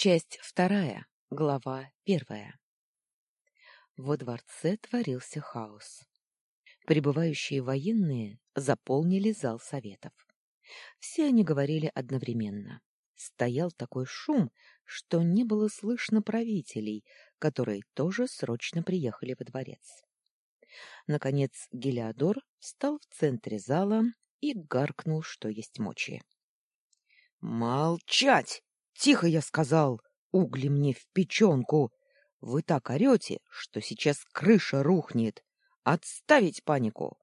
Часть вторая, глава первая. Во дворце творился хаос. Прибывающие военные заполнили зал советов. Все они говорили одновременно. Стоял такой шум, что не было слышно правителей, которые тоже срочно приехали во дворец. Наконец Гелиодор встал в центре зала и гаркнул, что есть мочи. «Молчать! Тихо, я сказал! Угли мне в печенку! Вы так орете, что сейчас крыша рухнет! Отставить панику!»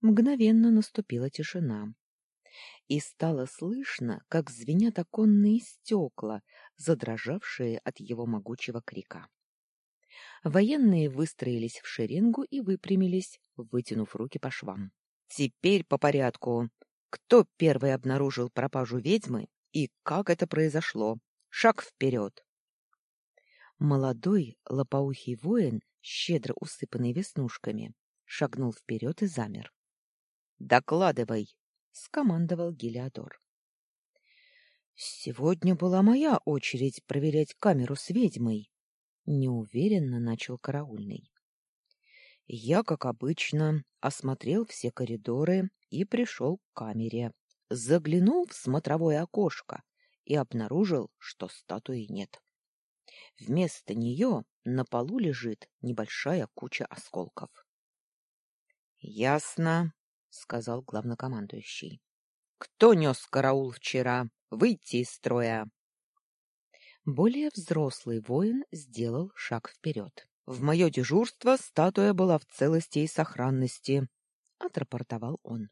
Мгновенно наступила тишина. И стало слышно, как звенят оконные стекла, задрожавшие от его могучего крика. Военные выстроились в шеренгу и выпрямились, вытянув руки по швам. Теперь по порядку. Кто первый обнаружил пропажу ведьмы и как это произошло? Шаг вперед! Молодой лопоухий воин, щедро усыпанный веснушками, шагнул вперед и замер. «Докладывай!» — скомандовал Гелиодор. «Сегодня была моя очередь проверять камеру с ведьмой», — неуверенно начал караульный. Я, как обычно, осмотрел все коридоры и пришел к камере. Заглянул в смотровое окошко и обнаружил, что статуи нет. Вместо нее на полу лежит небольшая куча осколков. — Ясно, — сказал главнокомандующий. — Кто нес караул вчера? Выйти из строя! Более взрослый воин сделал шаг вперед. В мое дежурство статуя была в целости и сохранности, — отрапортовал он.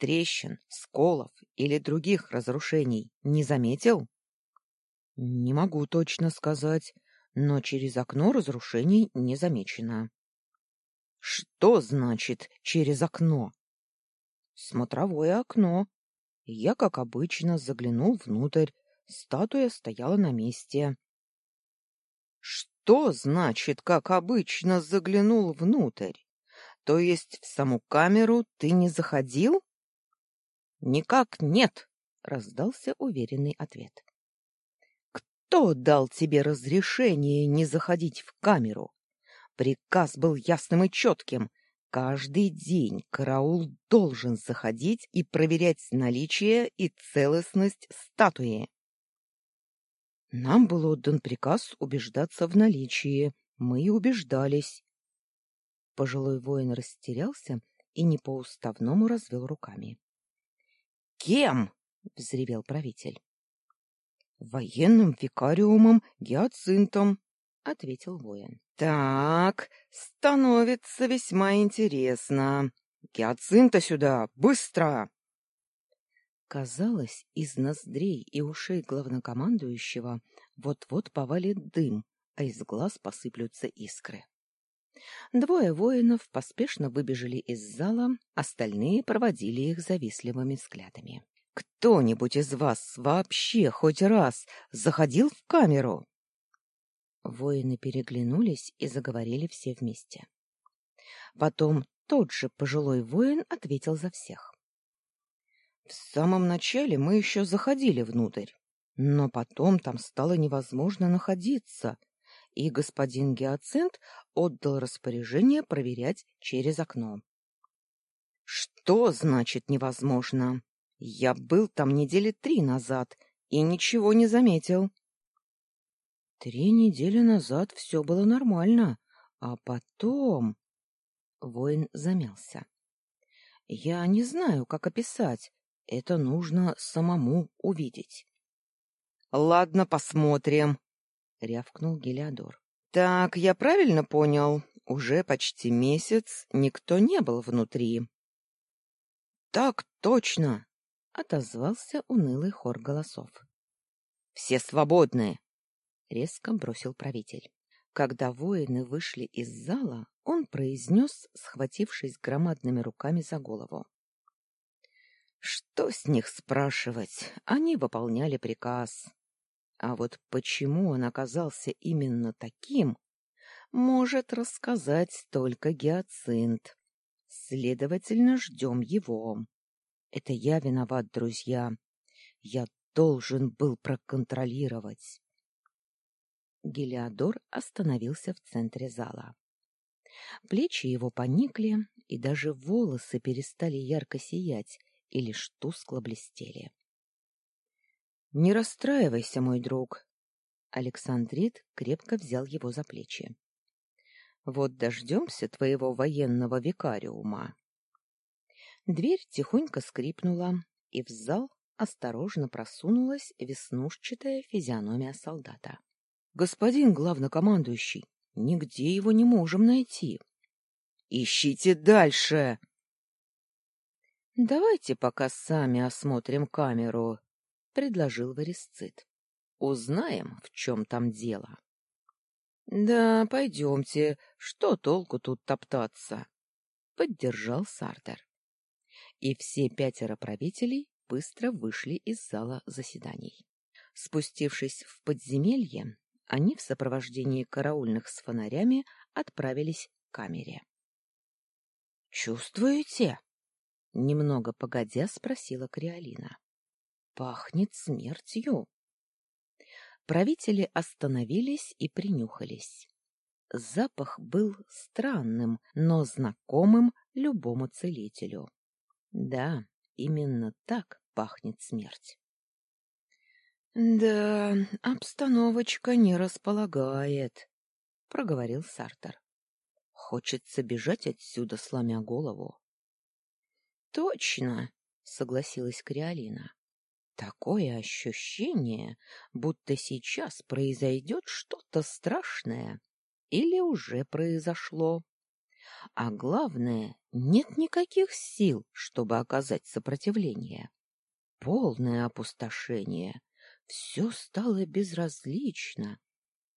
Трещин, сколов или других разрушений не заметил? — Не могу точно сказать, но через окно разрушений не замечено. — Что значит «через окно»? — Смотровое окно. Я, как обычно, заглянул внутрь. Статуя стояла на месте. Что значит, как обычно, заглянул внутрь? То есть в саму камеру ты не заходил? Никак нет, раздался уверенный ответ. Кто дал тебе разрешение не заходить в камеру? Приказ был ясным и четким. Каждый день караул должен заходить и проверять наличие и целостность статуи. Нам был отдан приказ убеждаться в наличии. Мы и убеждались. Пожилой воин растерялся и не по-уставному развел руками. — Кем? — взревел правитель. — Военным викариумом Гиацинтом, — ответил воин. — Так, становится весьма интересно. Гиацинта сюда, быстро! Казалось, из ноздрей и ушей главнокомандующего вот-вот повалит дым, а из глаз посыплются искры. Двое воинов поспешно выбежали из зала, остальные проводили их завистливыми взглядами. «Кто-нибудь из вас вообще хоть раз заходил в камеру?» Воины переглянулись и заговорили все вместе. Потом тот же пожилой воин ответил за всех. В самом начале мы еще заходили внутрь, но потом там стало невозможно находиться, и господин Геоцент отдал распоряжение проверять через окно. Что значит невозможно? Я был там недели три назад и ничего не заметил. Три недели назад все было нормально, а потом... Воин замялся. Я не знаю, как описать, это нужно самому увидеть. — Ладно, посмотрим, — рявкнул Гелиодор. — Так, я правильно понял? Уже почти месяц никто не был внутри. — Так точно, — отозвался унылый хор голосов. — Все свободны, — резко бросил правитель. Когда воины вышли из зала, он произнес, схватившись громадными руками за голову. Что с них спрашивать? Они выполняли приказ. А вот почему он оказался именно таким, может рассказать только Гиацинт. Следовательно, ждем его. Это я виноват, друзья. Я должен был проконтролировать. Гелиодор остановился в центре зала. Плечи его поникли, и даже волосы перестали ярко сиять и лишь тускло блестели. — Не расстраивайся, мой друг. Александрит крепко взял его за плечи. — Вот дождемся твоего военного викариума. Дверь тихонько скрипнула, и в зал осторожно просунулась веснушчатая физиономия солдата. — Господин главнокомандующий, нигде его не можем найти. — Ищите дальше! — Давайте пока сами осмотрим камеру, — предложил Варисцит. — Узнаем, в чем там дело. — Да, пойдемте, что толку тут топтаться? — поддержал Сартер. И все пятеро правителей быстро вышли из зала заседаний. Спустившись в подземелье, они в сопровождении караульных с фонарями отправились к камере. «Чувствуете?» — немного погодя спросила Криолина. «Пахнет смертью». Правители остановились и принюхались. Запах был странным, но знакомым любому целителю. Да, именно так пахнет смерть. Да, обстановочка не располагает, проговорил Сартер. Хочется бежать отсюда, сломя голову. Точно, согласилась Криолина. Такое ощущение, будто сейчас произойдет что-то страшное или уже произошло. А главное, нет никаких сил, чтобы оказать сопротивление. Полное опустошение. Все стало безразлично.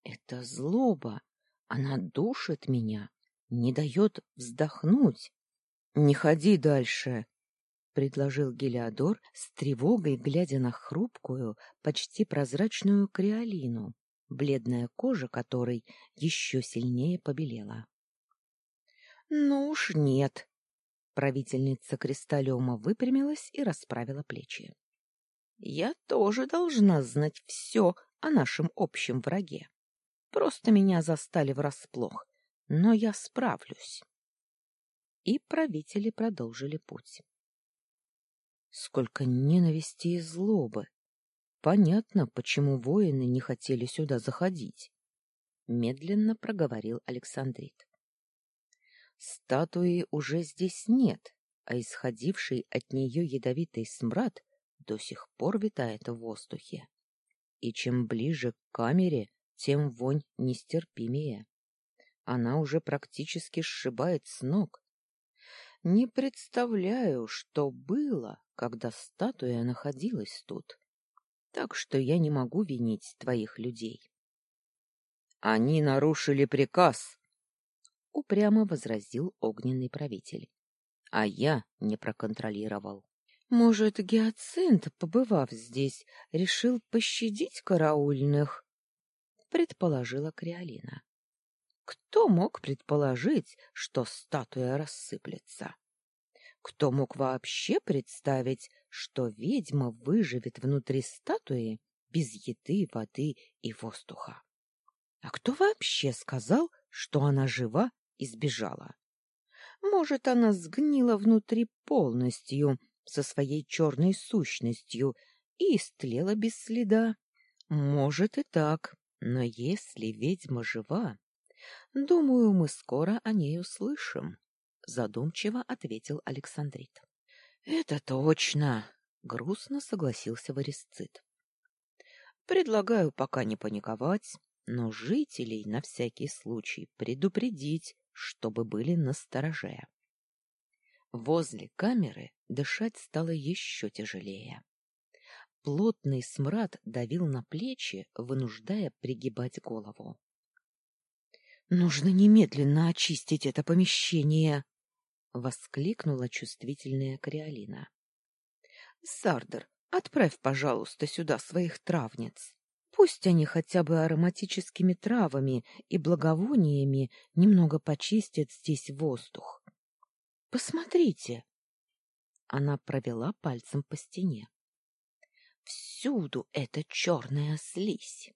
Это злоба. Она душит меня, не дает вздохнуть. — Не ходи дальше, — предложил Гелиодор с тревогой, глядя на хрупкую, почти прозрачную криолину, бледная кожа которой еще сильнее побелела. — Ну уж нет. Правительница Кристаллиума выпрямилась и расправила плечи. Я тоже должна знать все о нашем общем враге. Просто меня застали врасплох, но я справлюсь. И правители продолжили путь. Сколько ненависти и злобы! Понятно, почему воины не хотели сюда заходить. Медленно проговорил Александрит. Статуи уже здесь нет, а исходивший от нее ядовитый смрад до сих пор витает в воздухе. И чем ближе к камере, тем вонь нестерпимее. Она уже практически сшибает с ног. Не представляю, что было, когда статуя находилась тут. Так что я не могу винить твоих людей. Они нарушили приказ, упрямо возразил огненный правитель. А я не проконтролировал. Может, Гиацинт, побывав здесь, решил пощадить караульных? Предположила Криолина. Кто мог предположить, что статуя рассыплется? Кто мог вообще представить, что ведьма выживет внутри статуи без еды, воды и воздуха? А кто вообще сказал, что она жива и сбежала? Может, она сгнила внутри полностью, со своей черной сущностью и истлела без следа. Может и так, но если ведьма жива, думаю, мы скоро о ней услышим, задумчиво ответил Александрит. Это точно, грустно согласился Варисцит. Предлагаю пока не паниковать, но жителей на всякий случай предупредить, чтобы были настороже. Возле камеры дышать стало еще тяжелее. Плотный смрад давил на плечи, вынуждая пригибать голову. «Нужно немедленно очистить это помещение!» — воскликнула чувствительная Криолина. «Сардер, отправь, пожалуйста, сюда своих травниц. Пусть они хотя бы ароматическими травами и благовониями немного почистят здесь воздух. Посмотрите. Она провела пальцем по стене. Всюду эта черная слизь.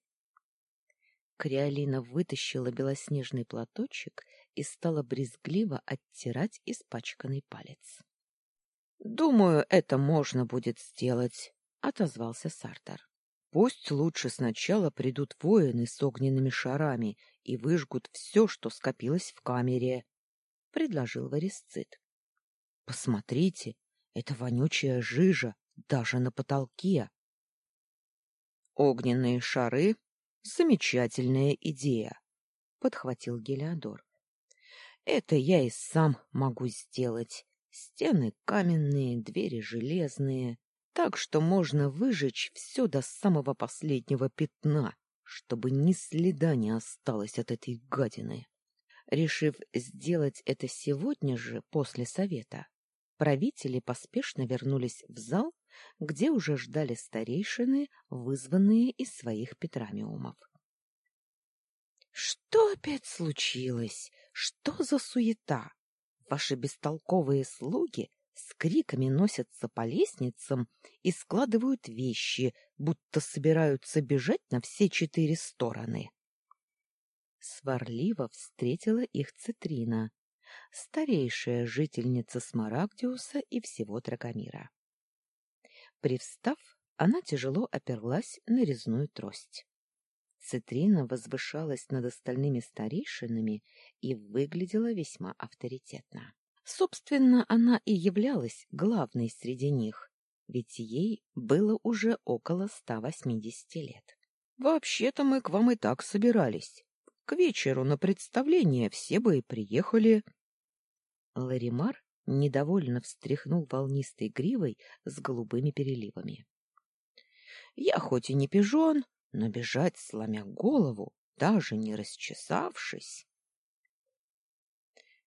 Криолина вытащила белоснежный платочек и стала брезгливо оттирать испачканный палец. — Думаю, это можно будет сделать, — отозвался Сартер. — Пусть лучше сначала придут воины с огненными шарами и выжгут все, что скопилось в камере, — предложил Варисцит. — Посмотрите, это вонючая жижа даже на потолке. Огненные шары Замечательная идея, подхватил Гелиодор. Это я и сам могу сделать. Стены каменные, двери железные, так что можно выжечь все до самого последнего пятна, чтобы ни следа не осталось от этой гадины. Решив сделать это сегодня же после совета, правители поспешно вернулись в зал где уже ждали старейшины, вызванные из своих петрамиумов. Что опять случилось? Что за суета? Ваши бестолковые слуги с криками носятся по лестницам и складывают вещи, будто собираются бежать на все четыре стороны. Сварливо встретила их Цитрина, старейшая жительница Смарагдиуса и всего Драгомира. Привстав, она тяжело оперлась на резную трость. Цитрина возвышалась над остальными старейшинами и выглядела весьма авторитетно. Собственно, она и являлась главной среди них, ведь ей было уже около ста восьмидесяти лет. «Вообще-то мы к вам и так собирались. К вечеру на представление все бы и приехали». Ларимар недовольно встряхнул волнистой гривой с голубыми переливами. Я хоть и не пижон, но бежать, сломя голову, даже не расчесавшись.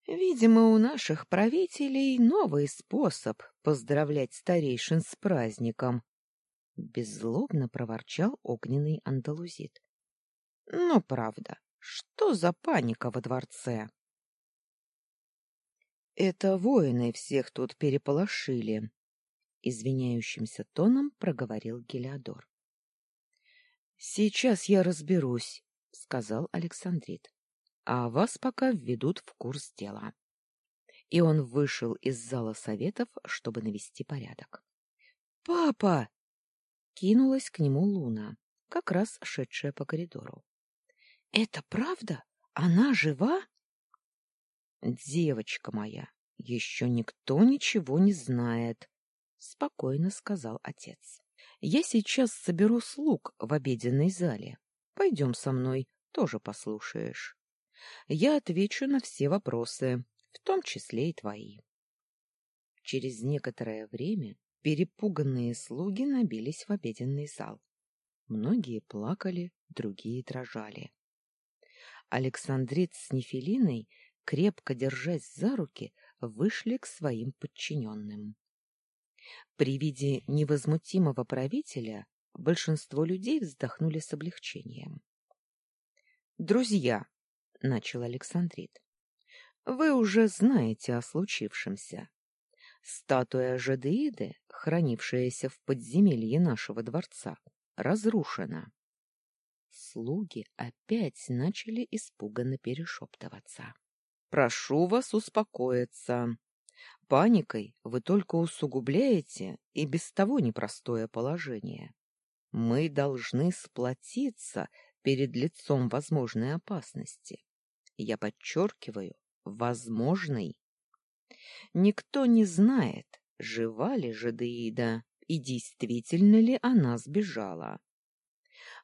Видимо, у наших правителей новый способ поздравлять старейшин с праздником, беззлобно проворчал огненный андалузит. Но правда, что за паника во дворце? Это воины всех тут переполошили, извиняющимся тоном проговорил Гелиодор. Сейчас я разберусь, сказал Александрит. А вас пока введут в курс дела. И он вышел из зала советов, чтобы навести порядок. Папа! кинулась к нему Луна, как раз шедшая по коридору. Это правда? Она жива? Девочка моя, еще никто ничего не знает, спокойно сказал отец. Я сейчас соберу слуг в обеденной зале. Пойдем со мной, тоже послушаешь. Я отвечу на все вопросы, в том числе и твои. Через некоторое время перепуганные слуги набились в обеденный зал. Многие плакали, другие дрожали. Александрит с Нефелиной крепко держась за руки, вышли к своим подчиненным. При виде невозмутимого правителя большинство людей вздохнули с облегчением. «Друзья», — начал Александрит, — «вы уже знаете о случившемся. Статуя Жадеиды, хранившаяся в подземелье нашего дворца, разрушена». Слуги опять начали испуганно перешептываться. Прошу вас успокоиться. Паникой вы только усугубляете и без того непростое положение. Мы должны сплотиться перед лицом возможной опасности. Я подчеркиваю, возможной. Никто не знает, жива ли Жадеида и действительно ли она сбежала.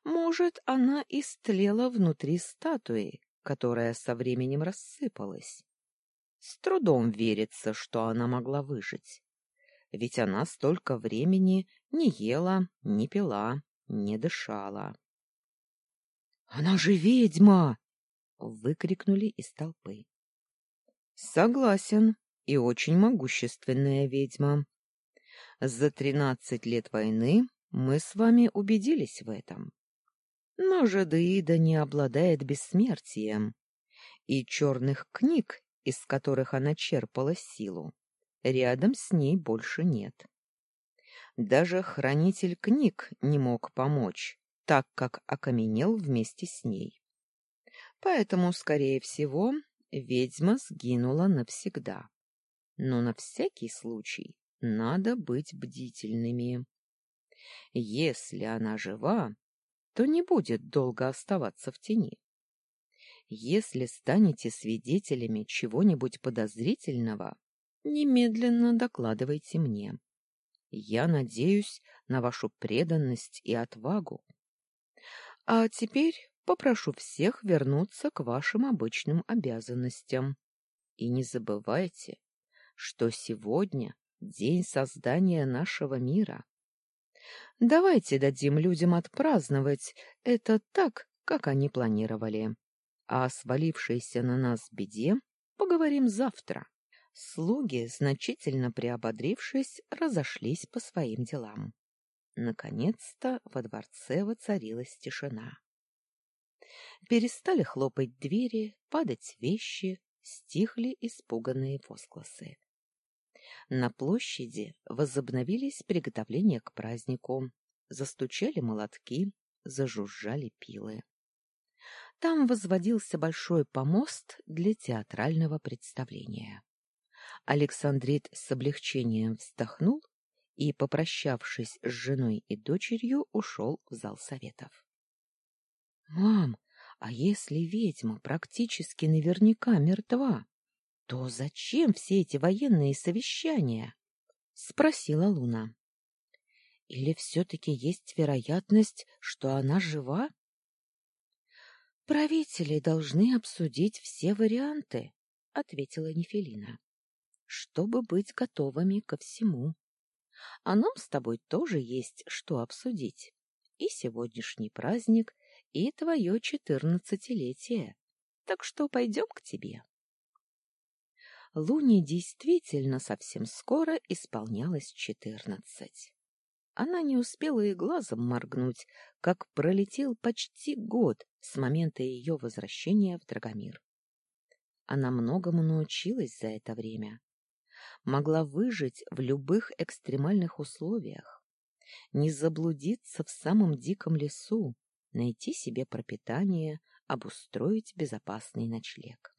Может, она истлела внутри статуи, которая со временем рассыпалась. С трудом верится, что она могла выжить. Ведь она столько времени не ела, не пила, не дышала. — Она же ведьма! — выкрикнули из толпы. — Согласен, и очень могущественная ведьма. За тринадцать лет войны мы с вами убедились в этом. Но Жадеида не обладает бессмертием, и черных книг, из которых она черпала силу, рядом с ней больше нет. Даже хранитель книг не мог помочь, так как окаменел вместе с ней. Поэтому, скорее всего, ведьма сгинула навсегда. Но на всякий случай надо быть бдительными. Если она жива, то не будет долго оставаться в тени. Если станете свидетелями чего-нибудь подозрительного, немедленно докладывайте мне. Я надеюсь на вашу преданность и отвагу. А теперь попрошу всех вернуться к вашим обычным обязанностям. И не забывайте, что сегодня день создания нашего мира. Давайте дадим людям отпраздновать это так, как они планировали. А о свалившейся на нас беде поговорим завтра. Слуги, значительно приободрившись, разошлись по своим делам. Наконец-то во дворце воцарилась тишина. Перестали хлопать двери, падать вещи, стихли испуганные возгласы. На площади возобновились приготовления к празднику, застучали молотки, зажужжали пилы. Там возводился большой помост для театрального представления. Александрит с облегчением вздохнул и, попрощавшись с женой и дочерью, ушел в зал советов. — Мам, а если ведьма практически наверняка мертва, то зачем все эти военные совещания? — спросила Луна. — Или все-таки есть вероятность, что она жива? — Правители должны обсудить все варианты, — ответила Нефелина чтобы быть готовыми ко всему. А нам с тобой тоже есть что обсудить. И сегодняшний праздник, и твое четырнадцатилетие. Так что пойдем к тебе. Луне действительно совсем скоро исполнялось четырнадцать. Она не успела и глазом моргнуть, как пролетел почти год с момента ее возвращения в Драгомир. Она многому научилась за это время могла выжить в любых экстремальных условиях, не заблудиться в самом диком лесу, найти себе пропитание, обустроить безопасный ночлег.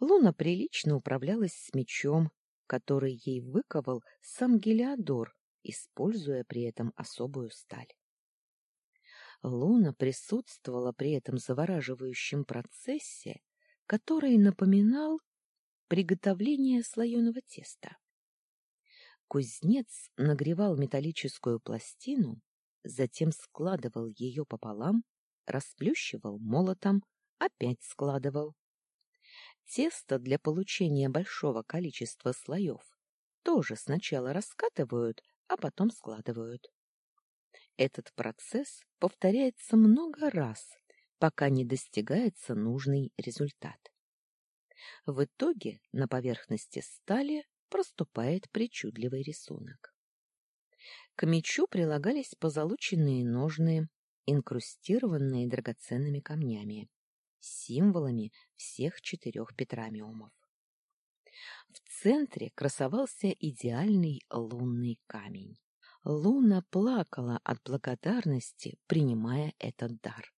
Луна прилично управлялась с мечом, который ей выковал сам Гелиодор, используя при этом особую сталь. Луна присутствовала при этом завораживающем процессе, который напоминал Приготовление слоеного теста. Кузнец нагревал металлическую пластину, затем складывал ее пополам, расплющивал молотом, опять складывал. Тесто для получения большого количества слоев тоже сначала раскатывают, а потом складывают. Этот процесс повторяется много раз, пока не достигается нужный результат. В итоге на поверхности стали проступает причудливый рисунок. К мечу прилагались позолоченные ножны, инкрустированные драгоценными камнями, символами всех четырех петрамиумов. В центре красовался идеальный лунный камень. Луна плакала от благодарности, принимая этот дар.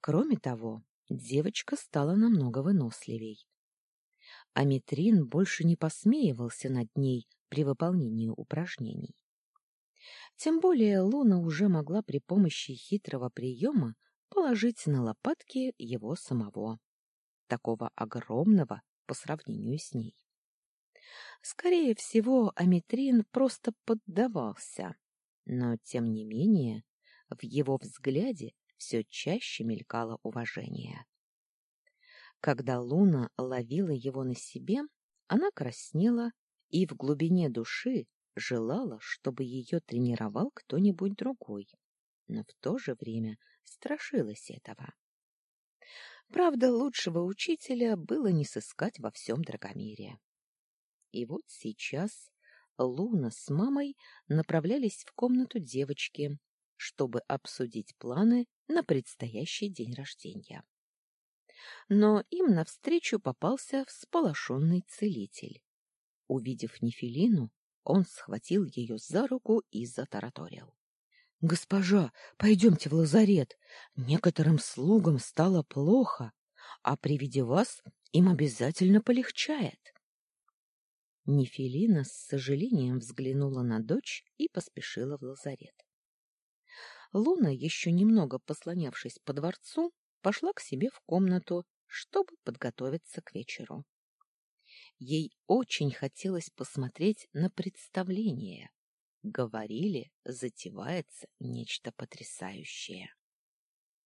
Кроме того, девочка стала намного выносливей. Аметрин больше не посмеивался над ней при выполнении упражнений. Тем более Луна уже могла при помощи хитрого приема положить на лопатки его самого, такого огромного по сравнению с ней. Скорее всего, Аметрин просто поддавался, но, тем не менее, в его взгляде все чаще мелькало уважение. Когда Луна ловила его на себе, она краснела и в глубине души желала, чтобы ее тренировал кто-нибудь другой, но в то же время страшилась этого. Правда, лучшего учителя было не сыскать во всем Драгомире. И вот сейчас Луна с мамой направлялись в комнату девочки, чтобы обсудить планы на предстоящий день рождения. Но им навстречу попался всполошенный целитель. Увидев Нефилину, Он схватил ее за руку и затараторил. — Госпожа, пойдемте в лазарет. Некоторым слугам стало плохо, а при виде вас им обязательно полегчает. Нефелина с сожалением взглянула на дочь и поспешила в лазарет. Луна, еще немного послонявшись по дворцу, пошла к себе в комнату, чтобы подготовиться к вечеру. Ей очень хотелось посмотреть на представление. Говорили, затевается нечто потрясающее.